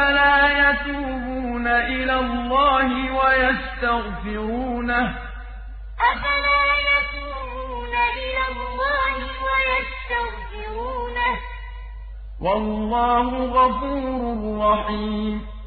أَفَلَا يَتُوبُونَ إِلَى اللَّهِ وَيَسْتَغْفِرُونَهُ ۗ؟ أَفَلَا يَتُوبُونَ إِلَى اللَّهِ وَيَسْتَغْفِرُونَهُ ۗ؟ وَاللَّهُ غَفُورٌ رَّحِيمٌ.